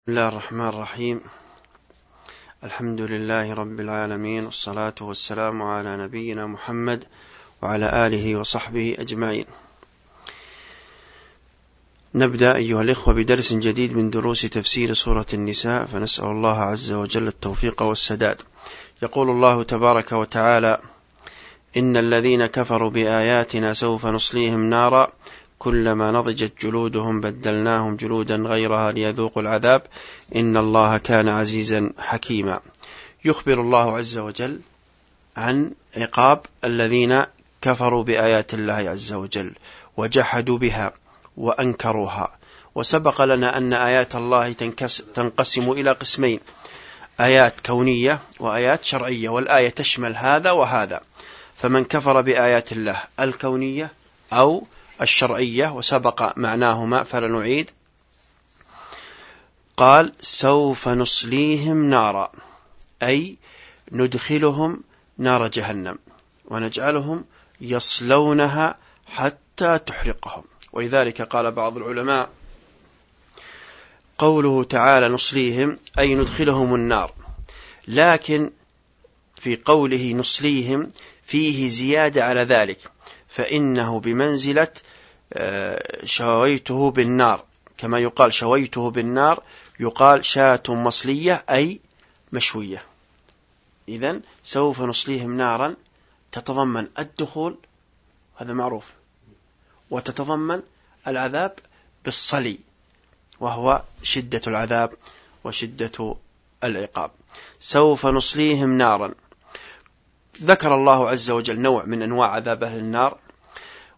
بسم الله الرحمن الرحيم. الحمد لله رب العالمين والصلاة والسلام على نبينا محمد وعلى آله وصحبه أجمعين. نبدأ أيها الإخوة بدرس جديد من دروس تفسير سورة النساء فنسأل الله عز وجل التوفيق والسداد. يقول الله تبارك وتعالى إن الذين كفروا بآياتنا سوف نصليهم نارا كلما نضجت جلودهم بدلناهم جلودا غيرها ليذوقوا العذاب. إن الله كان عزيزا حكيما. يخبر الله عز وجل عن عقاب الذين كفروا بآيات الله عز وجل وجحدوا بها وأنكروها. وسبق لنا أن آيات الله تنقسم إلى قسمين. آيات كونية وآيات شرعية والآية تشمل هذا وهذا. فمن كفر بآيات الله الكونية أو الشرعية وسبق معناهما فلنعيد. قال سوف نصليهم نارا أي ندخلهم نار جهنم ونجعلهم يصلونها حتى تحرقهم. ولذلك قال بعض العلماء قوله تعالى نصليهم أي ندخلهم النار لكن في قوله نصليهم فيه زيادة على ذلك. فإنه بمنزلة آه، شويته بالنار. كما يقال شويته بالنار يقال شاة مصلية أي مشوية. إذا سوف نصليهم نارا تتضمن الدخول هذا معروف وتتضمن العذاب بالصلي وهو شدة العذاب وشدة العقاب. سوف نصليهم نارا. ذكر الله عز وجل نوع من أنواع عذاب أهل النار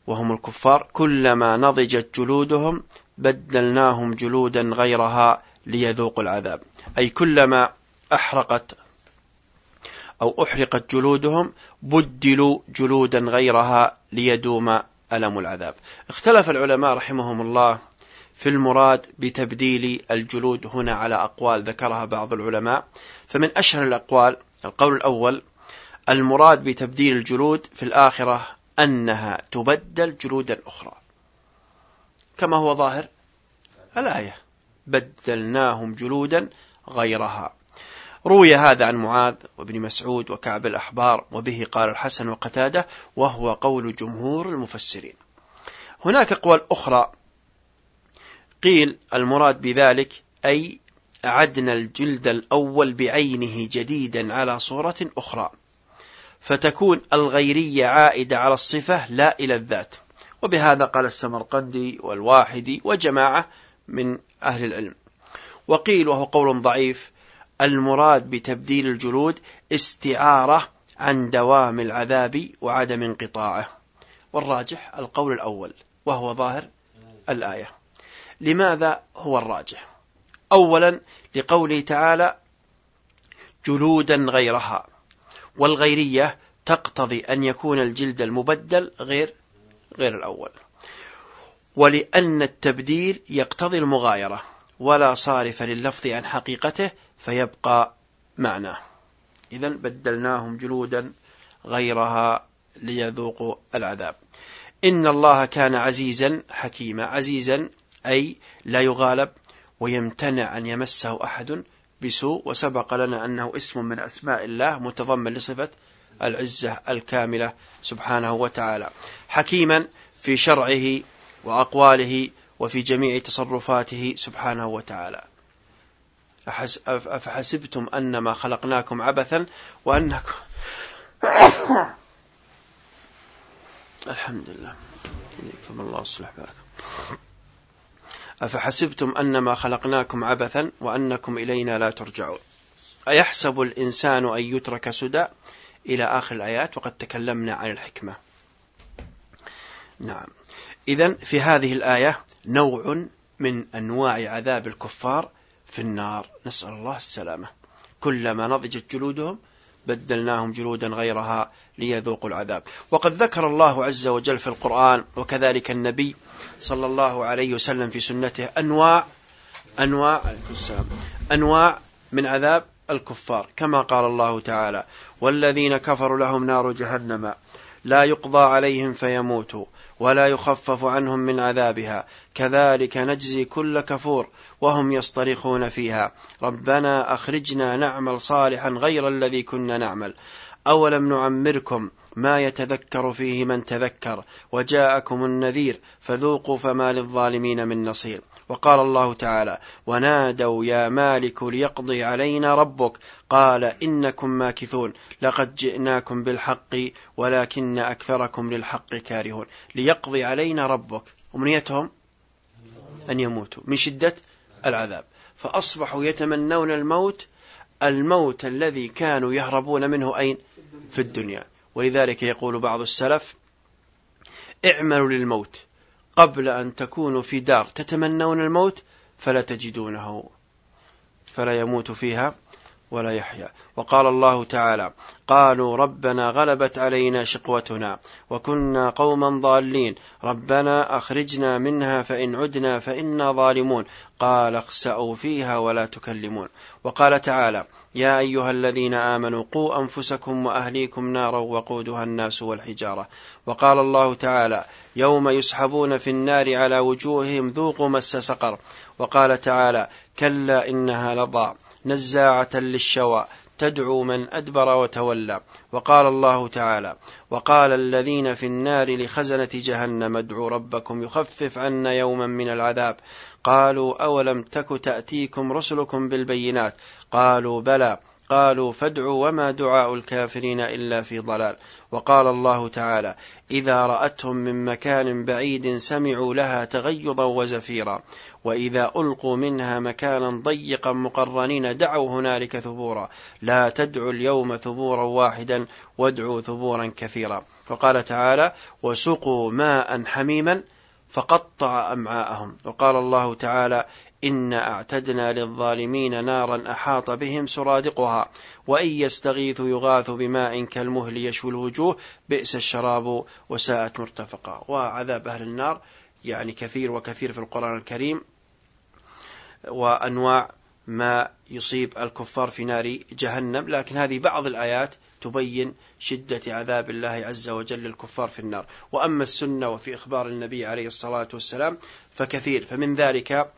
وهم الكفار. كلما نضجت جلودهم بدلناهم جلودا غيرها ليذوقوا العذاب. أي كلما أحرقت أو أحرقت جلودهم بدلوا جلودا غيرها ليدوم ألم العذاب. اختلف العلماء رحمهم الله في المراد بتبديل الجلود هنا على أقوال ذكرها بعض العلماء. فمن أشهر الأقوال القول الأول المراد بتبديل الجلود في الآخرة أنها تبدل جلودا أخرى. كما هو ظاهر الآية بدلناهم جلودا غيرها روي هذا عن معاذ وابن مسعود وكعب الأحبار وبه قال الحسن وقتادة وهو قول جمهور المفسرين هناك أقوال أخرى قيل المراد بذلك أي أعدنا الجلد الأول بعينه جديدا على صورة أخرى فتكون الغيرية عائدة على الصفة لا إلى الذات. وبهذا قال السمرقندي والواحدي وجماعة من أهل العلم. وقيل وهو قول ضعيف المراد بتبديل الجلود استعارة عن دوام العذاب وعدم انقطاعه. والراجح القول الأول وهو ظاهر الآية. لماذا هو الراجح؟ أولا لقوله تعالى جلودا غيرها. والغيرية تقتضي أن يكون الجلد المبدل غير غير الأول. ولأن التبديل يقتضي المغايرة ولا صارف لللفظ عن حقيقته فيبقى معناه. إذا بدلناهم جلودا غيرها ليذوقوا العذاب. إن الله كان عزيزا حكيما عزيزا أي لا يغالب ويمتنع أن يمسه أحد بسوء وسبق لنا أنه اسم من أسماء الله متضمن لصفة العزة الكاملة سبحانه وتعالى. حكيما في شرعه وأقواله وفي جميع تصرفاته سبحانه وتعالى. أفحسبتم أنما خلقناكم عبثا وأنكم الحمد لله. فما الله أصلح بارك أفحسبتم أنما خلقناكم عبثا وأنكم إلينا لا ترجعون؟ أيحسب الإنسان أن يترك سدى؟ إلى آخر الآيات وقد تكلمنا عن الحكمة. نعم. إذا في هذه الآية نوع من أنواع عذاب الكفار في النار. نسأل الله السلامة. كلما نضجت جلودهم بدلناهم جلودا غيرها. ليذوقوا العذاب. وقد ذكر الله عز وجل في القرآن وكذلك النبي صلى الله عليه وسلم في سنته أنواع أنواع أنواع من عذاب الكفار. كما قال الله تعالى والذين كفروا لهم نار جهنم لا يقضى عليهم فيموتوا ولا يخفف عنهم من عذابها كذلك نجزي كل كفور وهم يصطرخون فيها. ربنا أخرجنا نعمل صالحا غير الذي كنا نعمل. أولم نعمركم ما يتذكر فيه من تذكر وجاءكم النذير فذوقوا فما للظالمين من نصير. وقال الله تعالى ونادوا يا مالك ليقضي علينا ربك. قال إنكم ماكثون. لقد جئناكم بالحق ولكن أكثركم للحق كارهون. ليقضي علينا ربك. أمنيتهم أن يموتوا من شدة العذاب. فأصبحوا يتمنون الموت. الموت الذي كانوا يهربون منه أين؟ في الدنيا. ولذلك يقول بعض السلف اعملوا للموت. قبل أن تكونوا في دار تتمنون الموت فلا تجدونه فلا يموت فيها. ولا يحيا. وقال الله تعالى قالوا ربنا غلبت علينا شقوتنا وكنا قوما ضالين. ربنا أخرجنا منها فإن عدنا فإنا ظالمون. قال اخسأوا فيها ولا تكلمون وقال تعالى يا أيها الذين آمنوا قوا أنفسكم وأهليكم نارا وقودها الناس والحجارة وقال الله تعالى يوم يسحبون في النار على وجوههم ذوقوا مس سقر وقال تعالى كلا إنها لضاع نزاعة للشوى تدعو من أدبر وتولى. وقال الله تعالى وقال الذين في النار لخزنة جهنم ادعوا ربكم يخفف عنا يوما من العذاب. قالوا أولم تك تأتيكم رسلكم بالبينات؟ قالوا بلى. قالوا فادعوا وما دعاء الكافرين إلا في ضلال. وقال الله تعالى إذا رأتهم من مكان بعيد سمعوا لها تغيظا وزفيرا. وإذا ألقوا منها مكانا ضيقا مقرنين دعوا هنالك ثبورا. لا تدعوا اليوم ثبورا واحدا وادعوا ثبورا كثيرا. وقال تعالى وسقوا ماء حميما فقطع أمعاءهم. وقال الله تعالى إنا أعتدنا للظالمين نارا أحاط بهم سرادقها وإن يستغيثوا يغاثوا بماء كالمهل يشوي الوجوه بئس الشراب وساءت مرتفقا. وعذاب أهل النار يعني كثير وكثير في القرآن الكريم وأنواع ما يصيب الكفار في نار جهنم. لكن هذه بعض الآيات تبين شدة عذاب الله عز وجل للكفار في النار. وأما السنة وفي إخبار النبي عليه الصلاة والسلام فكثير. فمن ذلك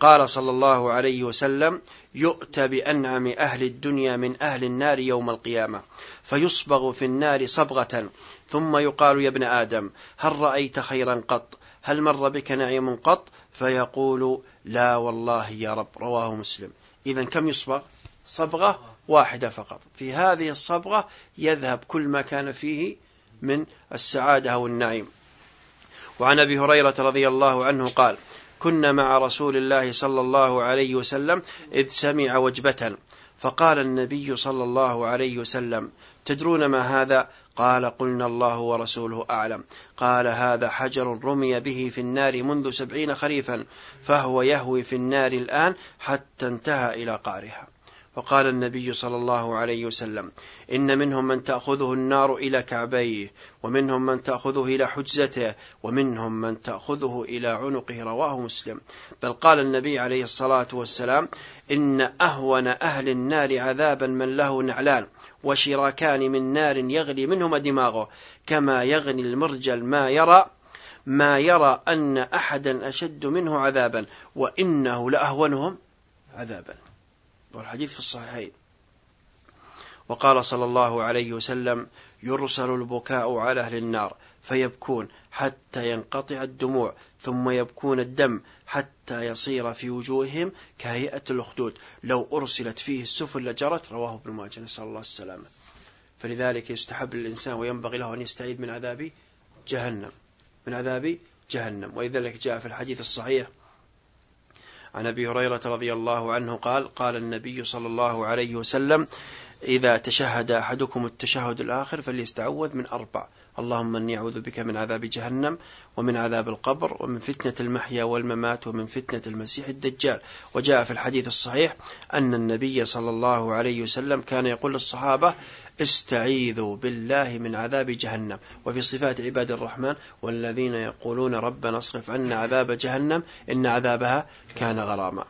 قال صلى الله عليه وسلم يؤتى بأنعم أهل الدنيا من أهل النار يوم القيامة فيصبغ في النار صبغة ثم يقال يا ابن آدم هل رأيت خيرا قط؟ هل مر بك نعيم قط فيقول لا والله يا رب رواه مسلم. إذا كم يصبغ؟ صبغة واحدة فقط. في هذه الصبغة يذهب كل ما كان فيه من السعادة أو النعيم وعن أبي هريرة رضي الله عنه قال كنا مع رسول الله صلى الله عليه وسلم إذ سمع وجبة فقال النبي صلى الله عليه وسلم تدرون ما هذا؟ قال قلنا الله ورسوله أعلم. قال هذا حجر رمي به في النار منذ سبعين خريفا فهو يهوي في النار الآن حتى انتهى إلى قعرها. وقال النبي صلى الله عليه وسلم إن منهم من تأخذه النار إلى كعبيه ومنهم من تأخذه إلى حجزته ومنهم من تأخذه إلى عنقه رواه مسلم. بل قال النبي عليه الصلاة والسلام إن أهون أهل النار عذابا من له نعلان. وشراكان من نار يغلي منهما دماغه كما يغني المرجل ما يرى ما يرى أن أحدا أشد منه عذابا وإنه لأهونهم عذابا. والحديث في الصحيحين. وقال صلى الله عليه وسلم يرسل البكاء على أهل النار فيبكون حتى ينقطع الدموع ثم يبكون الدم حتى يصير في وجوههم كهيئة الأخدود. لو أرسلت فيه السفن لجرت رواه ابن ماجه نسأل الله السلامة. فلذلك يستحب للإنسان وينبغي له أن يستعيذ من عذاب جهنم. من عذاب جهنم. ولذلك جاء في الحديث الصحيح عن أبي هريرة رضي الله عنه قال قال النبي صلى الله عليه وسلم إذا تشهد أحدكم التشهد الآخر فليستعوذ من أربع. اللهم أني أعوذ بك من عذاب جهنم ومن عذاب القبر ومن فتنة المحيا والممات ومن فتنة المسيح الدجال. وجاء في الحديث الصحيح أن النبي صلى الله عليه وسلم كان يقول للصحابة استعيذوا بالله من عذاب جهنم. وفي صفات عباد الرحمن والذين يقولون ربنا اصرف عنا عذاب جهنم إن عذابها كان غراما.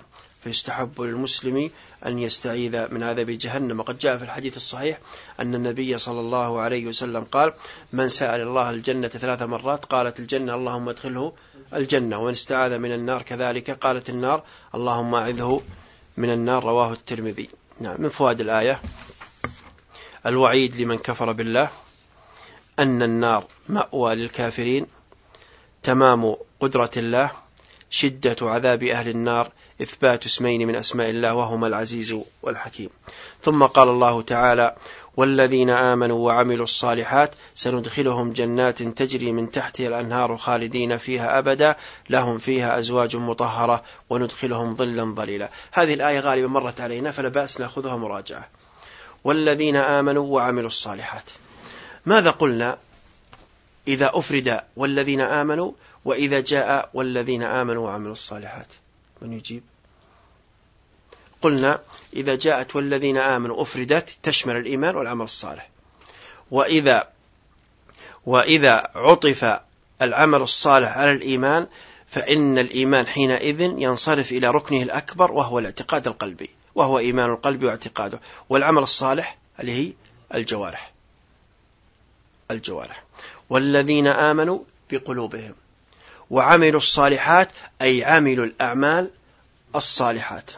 فيستحب للمسلم أن يستعيذ من عذاب جهنم. وقد جاء في الحديث الصحيح أن النبي صلى الله عليه وسلم قال من سأل الله الجنة ثلاث مرات قالت الجنة اللهم ادخله الجنة ومن استعاذ من النار كذلك قالت النار اللهم أعذه من النار. رواه الترمذي. نعم من فوائد الآية الوعيد لمن كفر بالله أن النار مأوى للكافرين تمام قدرة الله شدة عذاب أهل النار إثبات اسمين من أسماء الله وهما العزيز والحكيم. ثم قال الله تعالى والذين آمنوا وعملوا الصالحات سندخلهم جنات تجري من تحتها الأنهار خالدين فيها أبدا لهم فيها أزواج مطهرة وندخلهم ظلا ظليلا. هذه الآية غالبا مرت علينا فلا بأس نأخذها مراجعة. والذين آمنوا وعملوا الصالحات. ماذا قلنا؟ إذا أفرد والذين آمنوا وإذا جاء والذين آمنوا وعملوا الصالحات. من يجيب. قلنا إذا جاءت والذين آمنوا أفردت تشمل الإيمان والعمل الصالح. وإذا وإذا عطف العمل الصالح على الإيمان فإن الإيمان حينئذ ينصرف إلى ركنه الأكبر وهو الاعتقاد القلبي وهو إيمان القلب واعتقاده. والعمل الصالح اللي هي الجوارح. الجوارح. والذين آمنوا بقلوبهم. وعملوا الصالحات أي عملوا الأعمال الصالحات.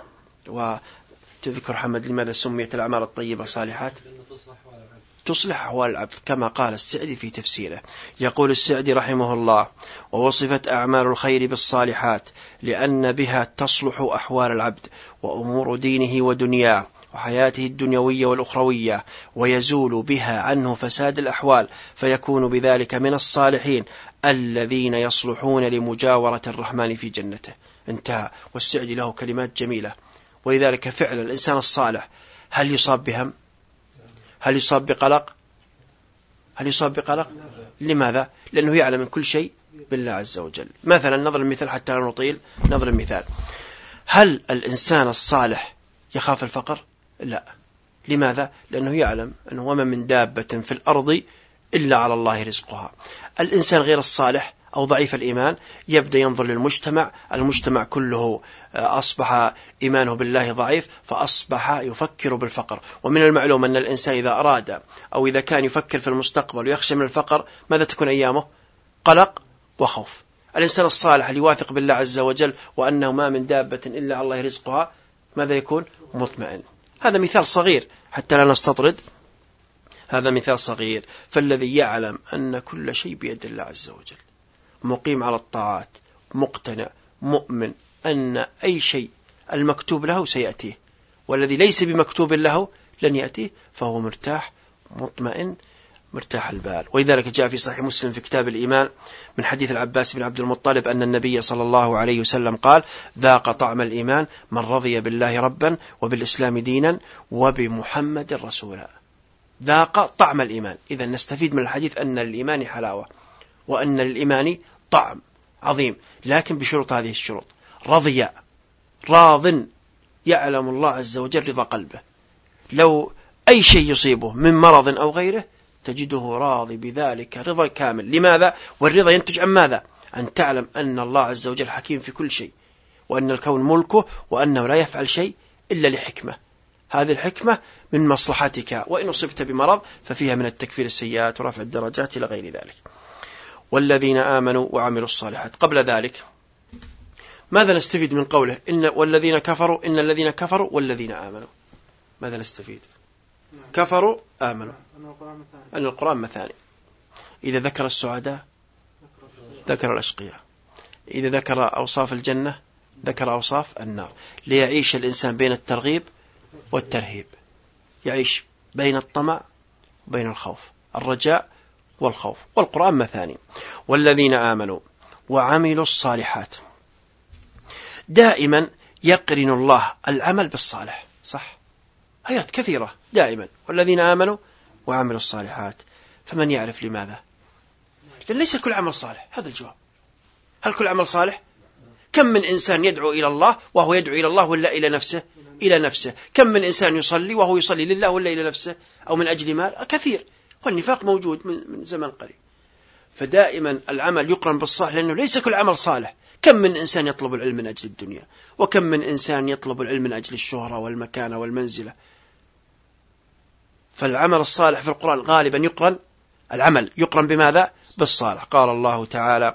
وتذكر حمد لماذا سميت الأعمال الطيبة صالحات؟ تصلح أحوال العبد كما قال السعدي في تفسيره. يقول السعدي رحمه الله ووصفت أعمال الخير بالصالحات لأن بها تصلح أحوال العبد وأمور دينه ودنياه. وحياته الدنيوية والأخروية ويزول بها عنه فساد الأحوال فيكون بذلك من الصالحين الذين يصلحون لمجاورة الرحمن في جنته. انتهى. والسعدي له كلمات جميلة. ولذلك فعلا الإنسان الصالح. هل يصاب بهم؟ هل يصاب بقلق؟ هل يصاب بقلق؟ لماذا؟ لأنه يعلم من كل شيء بالله عز وجل. مثلا نظر المثال حتى لا نطيل. نظر المثال هل الإنسان الصالح يخاف الفقر؟ لا. لماذا؟ لأنه يعلم أنه وما من دابة في الأرض إلا على الله رزقها. الإنسان غير الصالح أو ضعيف الإيمان يبدأ ينظر للمجتمع المجتمع كله آه، أصبح إيمانه بالله ضعيف فأصبح يفكر بالفقر. ومن المعلوم أن الإنسان إذا أراد أو إذا كان يفكر في المستقبل ويخشى من الفقر ماذا تكون أيامه؟ قلق وخوف. الإنسان الصالح يواثق بالله عز وجل وأنه ما من دابة إلا على الله رزقها ماذا يكون؟ مطمئن. هذا مثال صغير حتى لا نستطرد. هذا مثال صغير. فالذي يعلم أن كل شيء بيد الله عز وجل. مقيم على الطاعات مقتنع مؤمن أن أي شيء المكتوب له سيأتيه. والذي ليس بمكتوب له لن يأتيه فهو مرتاح مطمئن مرتاح البال. ولذلك جاء في صحيح مسلم في كتاب الإيمان من حديث العباس بن عبد المطلب أن النبي صلى الله عليه وسلم قال ذاق طعم الإيمان من رضي بالله ربا وبالإسلام دينا وبمحمد رسولا. ذاق طعم الإيمان. إذا نستفيد من الحديث أن للإيمان حلاوة وأن للإيمان طعم عظيم لكن بشروط هذه الشروط. رضي راض يعلم الله عز وجل رضا قلبه. لو أي شيء يصيبه من مرض أو غيره تجده راضي بذلك رضا كامل. لماذا؟ والرضا ينتج عن ماذا؟ أن تعلم أن الله عز وجل حكيم في كل شيء وأن الكون ملكه وأنه لا يفعل شيء إلا لحكمة. هذه الحكمة من مصلحتك وإن أصبت بمرض ففيها من التكفير السيئات ورفع الدرجات إلى غير ذلك. والذين آمنوا وعملوا الصالحات. قبل ذلك ماذا نستفيد من قوله إن والذين كفروا إن الذين كفروا والذين آمنوا؟ ماذا نستفيد؟ كفروا آمنوا. أن القرآن مثاني. إذا ذكر السعداء ذكر الأشقياء. إذا ذكر أوصاف الجنة ذكر أوصاف النار. ليعيش الإنسان بين الترغيب والترهيب. يعيش بين الطمع وبين الخوف. الرجاء والخوف. والقرآن مثاني. والذين آمنوا وعملوا الصالحات. دائما يقرن الله العمل بالصالح. صح؟ آيات كثيرة دائما والذين آمنوا وعملوا الصالحات. فمن يعرف لماذا؟ لأن ليس كل عمل صالح هذا الجواب. هل كل عمل صالح؟ كم من إنسان يدعو إلى الله وهو يدعو إلى الله ولا إلى نفسه؟ إلى نفسه. كم من إنسان يصلي وهو يصلي لله ولا إلى نفسه؟ أو من أجل مال؟ كثير. والنفاق موجود من, من زمن قريب. فدائما العمل يقرن بالصالح لأنه ليس كل عمل صالح. كم من إنسان يطلب العلم من أجل الدنيا؟ وكم من إنسان يطلب العلم من أجل الشهرة والمكانة والمنزلة؟ فالعمل الصالح في القرآن غالبا يقرن. العمل يقرن بماذا؟ بالصالح. قال الله تعالى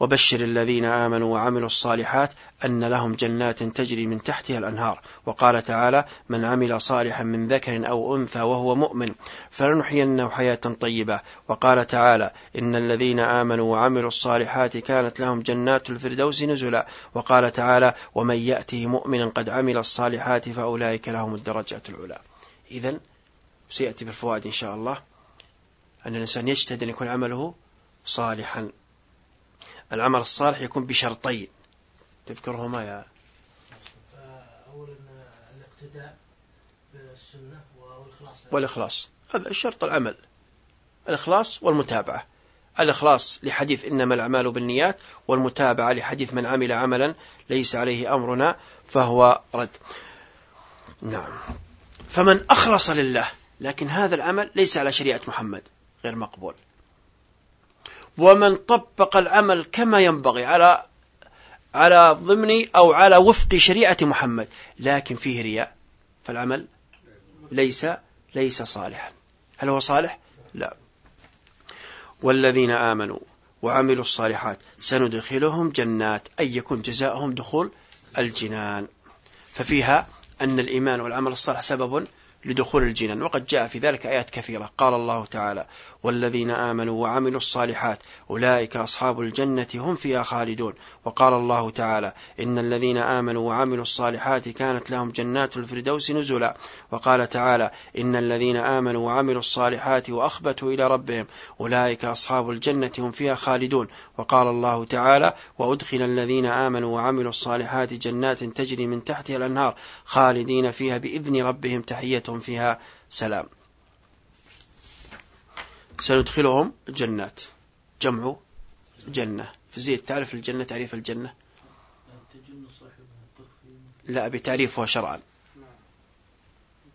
وبشر الذين آمنوا وعملوا الصالحات أن لهم جنات تجري من تحتها الأنهار. وقال تعالى من عمل صالحا من ذكر أو أنثى وهو مؤمن فلنحيينه حياة طيبة. وقال تعالى إن الذين آمنوا وعملوا الصالحات كانت لهم جنات الفردوس نزلا. وقال تعالى ومن يأته مؤمنا قد عمل الصالحات فأولئك لهم الدرجات العلى. إذا سيأتي بالفوائد إن شاء الله. أن الإنسان يجتهد أن يكون عمله صالحا. العمل الصالح يكون بشرطين. تذكرهما يا أولا الاقتداء بالسنة والإخلاص. والإخلاص. هذا شرط العمل. الإخلاص والمتابعة. الإخلاص لحديث إنما الأعمال بالنيات والمتابعة لحديث من عمل عملا ليس عليه أمرنا فهو رد. نعم. فمن أخلص لله لكن هذا العمل ليس على شريعة محمد غير مقبول. ومن طبق العمل كما ينبغي على على ضمن أو على وفق شريعة محمد لكن فيه رياء فالعمل ليس ليس صالحا. هل هو صالح؟ لا. والذين آمنوا وعملوا الصالحات سندخلهم جنات أي يكون جزاؤهم دخول الجنان. ففيها أن الإيمان والعمل الصالح سبب لدخول الجنان وقد جاء في ذلك آيات كثيرة. قال الله تعالى والذين آمنوا وعملوا الصالحات أولئك أصحاب الجنة هم فيها خالدون. وقال الله تعالى إن الذين آمنوا وعملوا الصالحات كانت لهم جنات الفردوس نزلا. وقال تعالى إن الذين آمنوا وعملوا الصالحات وأخبتوا إلى ربهم أولئك أصحاب الجنة هم فيها خالدون. وقال الله تعالى وأدخل الذين آمنوا وعملوا الصالحات جنات تجري من تحتها الأنهار خالدين فيها بإذن ربهم تحيتهم فيها سلام. سندخلهم جنات. جمع جنة. فزيد تعرف الجنة تعريف الجنة؟ لا بتعريفها شرعا.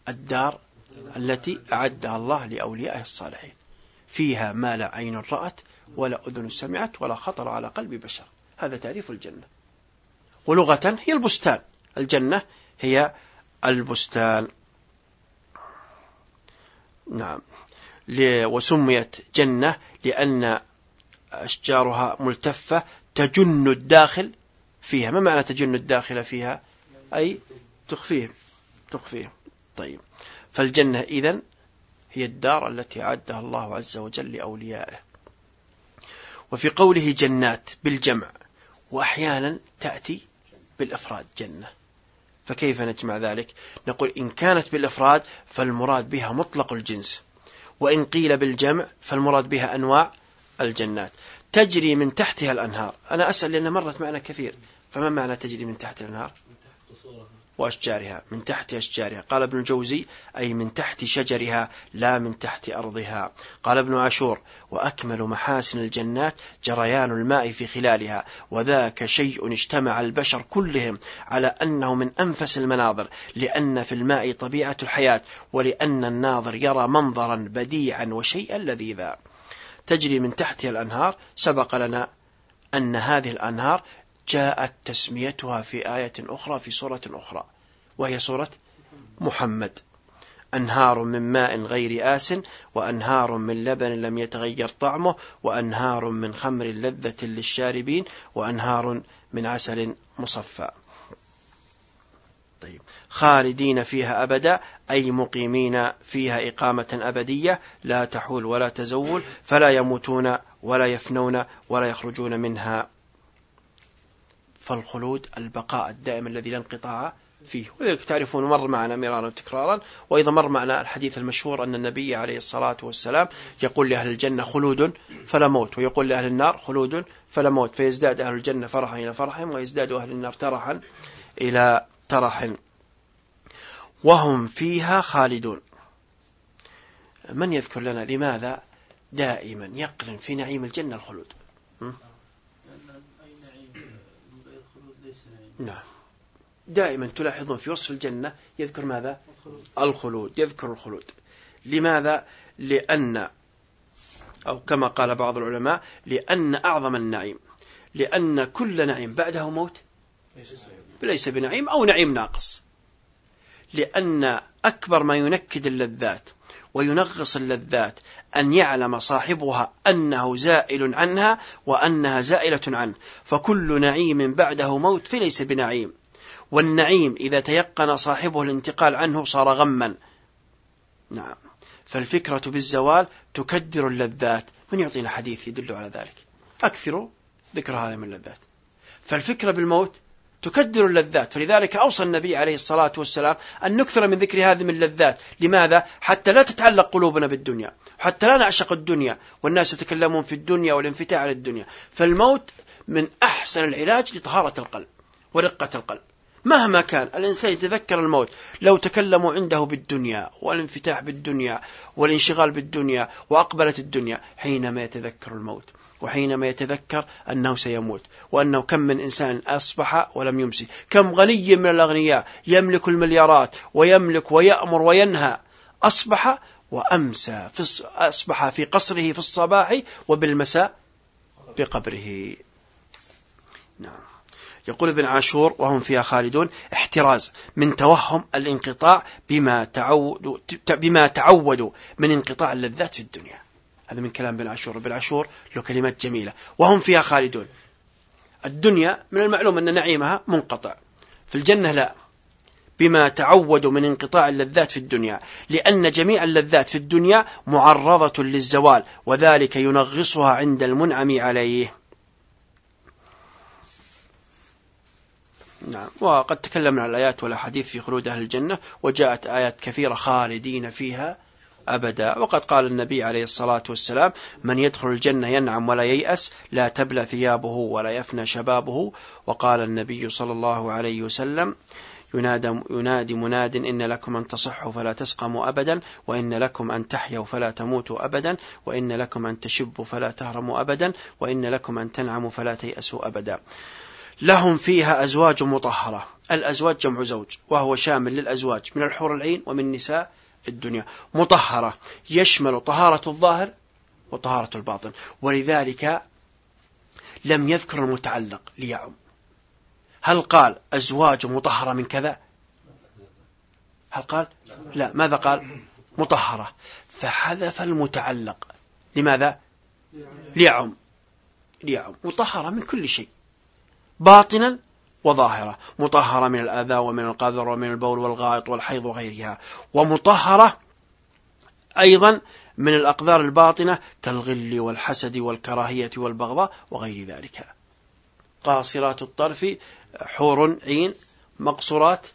الدار التي أعدها الله لأوليائه الصالحين. فيها ما لا عين رأت ولا أذن سمعت ولا خطر على قلب بشر. هذا تعريف الجنة. ولغة هي البستان. الجنة هي البستان. نعم. وسميت جنة لأن أشجارها ملتفة تجن الداخل فيها. ما معنى تجن الداخل فيها؟ أي تخفيه تخفيه. طيب. فالجنة إذن هي الدار التي أعدها الله عز وجل لأوليائه. وفي قوله جنات بالجمع وأحيانا تأتي بالإفراد جنة. فكيف نجمع ذلك؟ نقول إن كانت بالإفراد فالمراد بها مطلق الجنس وإن قيل بالجمع فالمراد بها أنواع الجنات. تجري من تحتها الأنهار. أنا أسأل لأن مرت معنا كثير. فما معنى تجري من تحت الأنهار؟ وأشجارها من تحت أشجارها. قال ابن الجوزي أي من تحت شجرها لا من تحت أرضها. قال ابن عاشور وأكمل محاسن الجنات جريان الماء في خلالها. وذاك شيء اجتمع البشر كلهم على أنه من أنفس المناظر لأن في الماء طبيعة الحياة ولأن الناظر يرى منظرا بديعا وشيئا لذيذا. تجري من تحتها الأنهار سبق لنا أن هذه الأنهار جاءت تسميتها في آية أخرى في سورة أخرى وهي سورة محمد. أنهار من ماء غير آس وأنهار من لبن لم يتغير طعمه وأنهار من خمر لذة للشاربين وأنهار من عسل مصفى. طيب. خالدين فيها أبدا أي مقيمين فيها إقامة أبدية لا تحول ولا تزول فلا يموتون ولا يفنون ولا يخرجون منها فالخلود البقاء الدائم الذي لا انقطاع فيه. ولذلك تعرفون مر معنا مرارا وتكرارا. وإذا مر معنا الحديث المشهور أن النبي عليه الصلاة والسلام يقول لأهل الجنة خلود فلا موت ويقول لأهل النار خلود فلا موت. فيزداد أهل الجنة فرحا إلى فرحهم ويزداد أهل النار ترحا إلى ترح وهم فيها خالدون. من يذكر لنا لماذا دائما يقرن في نعيم الجنة الخلود؟ نعم. دائما تلاحظون في وصف الجنة يذكر ماذا؟ الخلود يذكر الخلود. لماذا؟ لأن أو كما قال بعض العلماء لأن أعظم النعيم لأن كل نعيم بعده موت. ليس بنعيم أو نعيم ناقص. لأن أكبر ما ينكد اللذات وينغص اللذات أن يعلم صاحبها أنه زائل عنها وأنها زائلة عنه. فكل نعيم بعده موت فليس بنعيم. والنعيم إذا تيقن صاحبه الانتقال عنه صار غما. نعم. فالفكرة بالزوال تكدر اللذات. من يعطينا حديث يدل على ذلك؟ أكثروا ذكر هذا من اللذات. فالفكرة بالموت تكدر اللذات. فلذلك أوصى النبي عليه الصلاة والسلام أن نكثر من ذكر هذه من اللذات. لماذا؟ حتى لا تتعلق قلوبنا بالدنيا. حتى لا نعشق الدنيا. والناس يتكلمون في الدنيا والانفتاح على الدنيا. فالموت من أحسن العلاج لطهارة القلب ورقة القلب. مهما كان الإنسان يتذكر الموت. لو تكلموا عنده بالدنيا والانفتاح بالدنيا والانشغال بالدنيا وأقبلت الدنيا حينما يتذكر الموت. وحينما يتذكر أنه سيموت وأنه كم من إنسان أصبح ولم يمسي كم غني من الأغنياء يملك المليارات ويملك ويأمر وينهى أصبح وأمسى في أصبح في قصره في الصباح وبالمساء بقبره نعم. يقول ابن عاشور وهم فيها خالدون احتراز من توهم الانقطاع بما تعودوا بما تعودوا من انقطاع اللذات في الدنيا. هذا من كلام ابن عاشور ابن عاشور له كلمات جميلة. وهم فيها خالدون. الدنيا من المعلوم أن نعيمها منقطع. في الجنة لا. بما تعودوا من انقطاع اللذات في الدنيا. لأن جميع اللذات في الدنيا معرضة للزوال. وذلك ينغصها عند المنعم عليه. نعم. وقد تكلمنا عن الآيات والأحاديث في خلود أهل الجنة. وجاءت آيات كثيرة خالدين فيها. أبدا. وقد قال النبي عليه الصلاة والسلام من يدخل الجنة ينعم ولا ييأس لا تبلى ثيابه ولا يفنى شبابه. وقال النبي صلى الله عليه وسلم ينادى, ينادي مناد إن لكم أن تصحوا فلا تسقموا أبدا وإن لكم أن تحيوا فلا تموتوا أبدا وإن لكم أن تشبوا فلا تهرموا أبدا وإن لكم أن تنعموا فلا تيأسوا أبدا. لهم فيها أزواج مطهرة. الأزواج جمع زوج وهو شامل للأزواج من الحور العين ومن نساء الدنيا. مطهرة. يشمل طهارة الظاهر وطهارة الباطن. ولذلك لم يذكر المتعلق ليعم. هل قال أزواج مطهرة من كذا؟ هل قال؟ لا. ماذا قال؟ مطهرة. فحذف المتعلق. لماذا؟ ليعم. ليعم. مطهرة من كل شيء. باطنا وظاهرة مطهرة من الأذى ومن القذر ومن البول والغائط والحيض وغيرها ومطهرة أيضا من الأقدار الباطنة كالغل والحسد والكراهية والبغضاء وغير ذلك. قاصرات الطرف حور عين مقصورات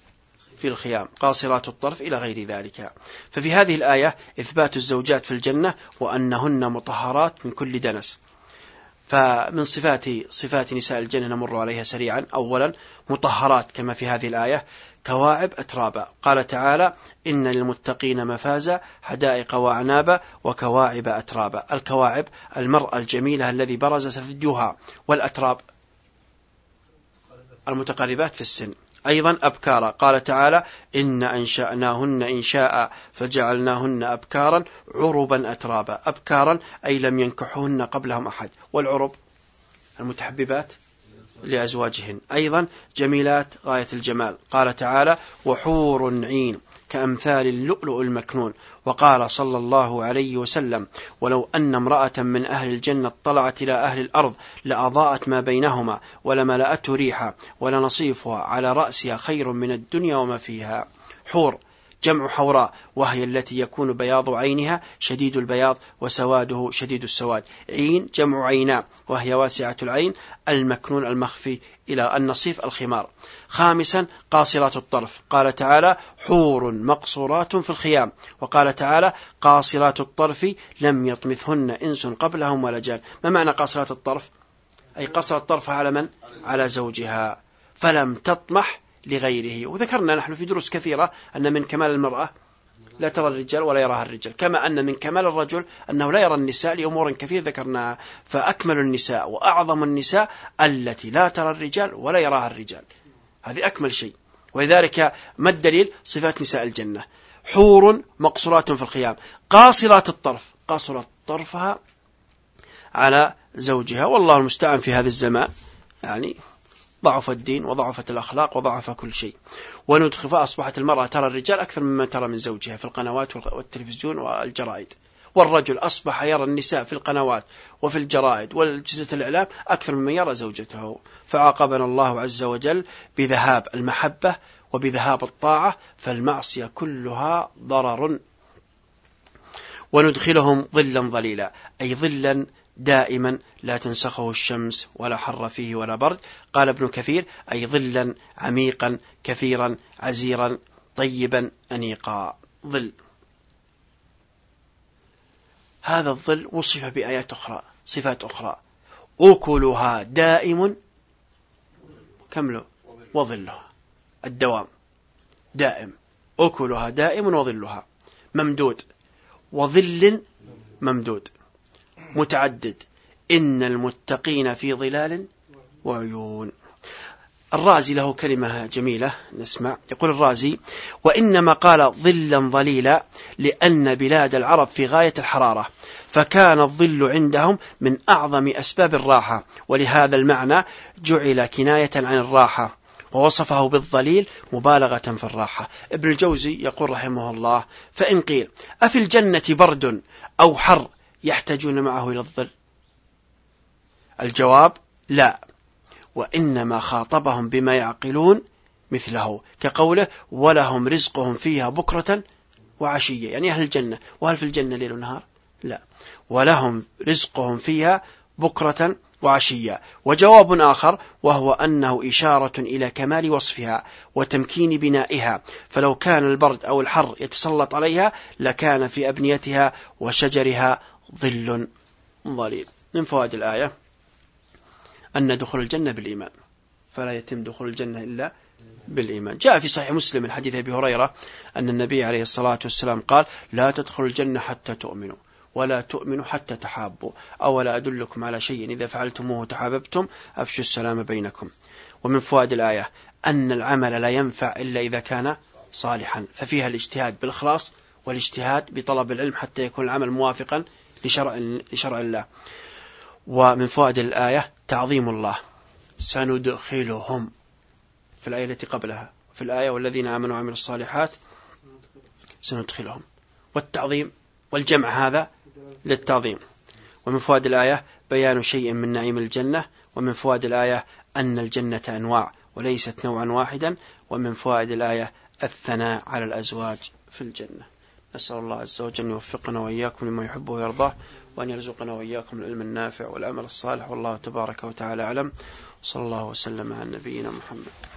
في الخيام قاصرات الطرف إلى غير ذلك. ففي هذه الآية إثبات الزوجات في الجنة وأنهن مطهرات من كل دنس. فمن صفات صفات نساء الجنة نمر عليها سريعا. أولا مطهرات كما في هذه الآية كواعب أترابا. قال تعالى إن للمتقين مفازا حدائق وأعنابا وكواعب أترابا. الكواعب المرأة الجميلة الذي برز ثديها والأتراب المتقاربات في السن. أيضا أبكارا. قال تعالى إن أنشأناهن إنشاء فجعلناهن أبكارا عربا أترابا. أبكارا أي لم ينكحهن قبلهم أحد. والعرب المتحببات لأزواجهن. أيضا جميلات غاية الجمال. قال تعالى وحور عين كأمثال اللؤلؤ المكنون وقال صلى الله عليه وسلم ولو أن امرأة من أهل الجنة طلعت إلى أهل الأرض لأضاءت ما بينهما ولملأته ريحا ولنصيفها على رأسها خير من الدنيا وما فيها حور. جمع حوراء وهي التي يكون بياض عينها شديد البياض وسواده شديد السواد. عين جمع عينا وهي واسعة العين المكنون المخفي إلى النصيف الخمار. خامسا قاصرات الطرف. قال تعالى حور مقصورات في الخيام. وقال تعالى قاصرات الطرف لم يطمثهن إنس قبلهم ولا جان. ما معنى قاصرات الطرف؟ أي قصرت طرفها على من؟ على زوجها. فلم تطمح لغيره. وذكرنا نحن في دروس كثيرة أن من كمال المرأة لا ترى الرجال ولا يراها الرجال كما أن من كمال الرجل أنه لا يرى النساء لأمور كثيرة ذكرناها. فأكمل النساء وأعظم النساء التي لا ترى الرجال ولا يراها الرجال. هذه أكمل شيء. ولذلك ما الدليل؟ صفات نساء الجنة. حور مقصورات في الخيام. قاصرات الطرف. قاصرات طرفها على زوجها. والله المستعان في هذا الزمان. يعني ضعف الدين وضعفت الأخلاق وضعف كل شيء. وندخل فأصبحت المرأة ترى الرجال أكثر مما ترى من زوجها في القنوات والتلفزيون والجرائد. والرجل أصبح يرى النساء في القنوات وفي الجرائد والجزة الإعلام أكثر مما يرى زوجته. فعاقبنا الله عز وجل بذهاب المحبة وبذهاب الطاعة فالمعصية كلها ضرر. وندخلهم ظلا ظليلا أي ظلا دائما لا تنسخه الشمس ولا حر فيه ولا برد. قال ابن كثير أي ظلا عميقا كثيرا عزيرا طيبا أنيقا. ظل. هذا الظل وصف بآيات أخرى صفات أخرى. أكلها دائم كمله وظلها. الدوام. دائم. أكلها دائم وظلها. ممدود. وظل ممدود. متعدد. إن المتقين في ظلال وعيون. الرازي له كلمة جميلة نسمع. يقول الرازي وإنما قال ظلا ظليلا لأن بلاد العرب في غاية الحرارة فكان الظل عندهم من أعظم أسباب الراحة ولهذا المعنى جعل كناية عن الراحة ووصفه بالظليل مبالغة في الراحة. ابن الجوزي يقول رحمه الله فإن قيل أفي الجنة برد أو حر يحتاجون معه إلى الظل. الجواب لا وإنما خاطبهم بما يعقلون مثله كقوله ولهم رزقهم فيها بكرة وعشية. يعني أهل الجنة. وهل في الجنة ليل ونهار؟ لا. ولهم رزقهم فيها بكرة وعشية. وجواب آخر وهو أنه إشارة إلى كمال وصفها وتمكين بنائها. فلو كان البرد أو الحر يتسلط عليها لكان في أبنيتها وشجرها ظل ظليل. من فوائد الآية أن دخول الجنة بالإيمان. فلا يتم دخول الجنة إلا بالإيمان. جاء في صحيح مسلم من حديث أبي هريرة أن النبي عليه الصلاة والسلام قال لا تدخل الجنة حتى تؤمنوا ولا تؤمنوا حتى تحابوا أولا أدلكم على شيء إذا فعلتموه تحاببتم أفشوا السلام بينكم. ومن فوائد الآية أن العمل لا ينفع إلا إذا كان صالحا. ففيها الاجتهاد بالإخلاص والاجتهاد بطلب العلم حتى يكون العمل موافقا لشرع, لشرع الله. ومن فوائد الآية تعظيم الله. سندخلهم في الآية التي قبلها. في الآية والذين آمنوا وعملوا الصالحات سندخلهم. والتعظيم والجمع هذا للتعظيم. ومن فوائد الآية بيان شيء من نعيم الجنة. ومن فوائد الآية أن الجنة أنواع وليست نوعا واحدا. ومن فوائد الآية الثناء على الأزواج في الجنة. نسأل الله عز وجل أن يوفقنا وإياكم لما يحبه ويرضاه وأن يرزقنا وإياكم العلم النافع والعمل الصالح والله تبارك وتعالى أعلم. صلى الله وسلم على نبينا محمد.